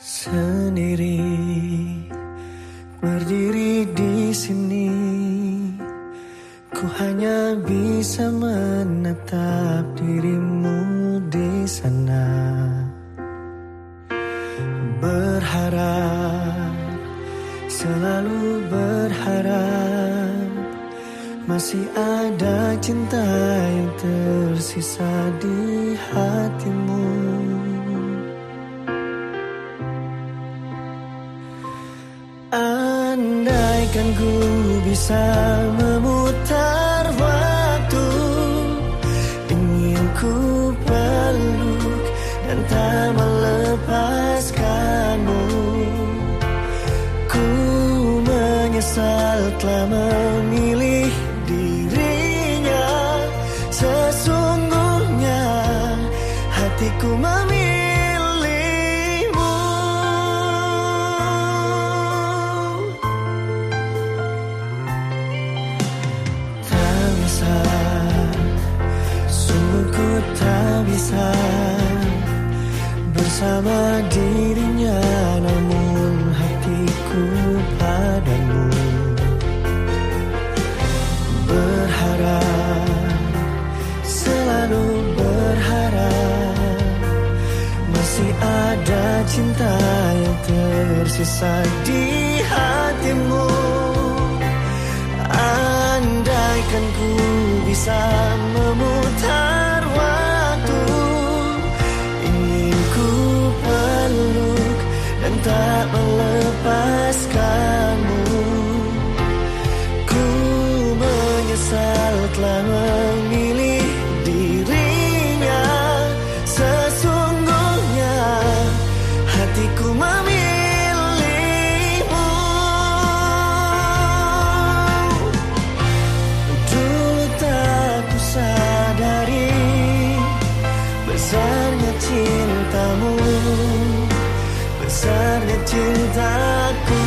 Sendiri berdiri di sini, ku hanya bisa menatap dirimu di sana. Berharap, selalu berharap, masih ada cinta yang tersisa di hatimu. Andaikan ku bisa memutar waktu. Ingin ku peluk dan tak melepaskanmu. Ku menyesal telah memilih dirinya. Sesungguhnya hatiku memilih tak bisa Bersama dirinya Namun hatiku padamu. Berharap Selalu berharap Masih ada cinta yang tersisa di hatimu. Andaikan ku bisa tak melepaskanmu. Ku menyesal telah memilih dirinya. Sesungguhnya hatiku memilihmu. Dulu tak ku sadari Besarnya cintamu Besarnya cintaku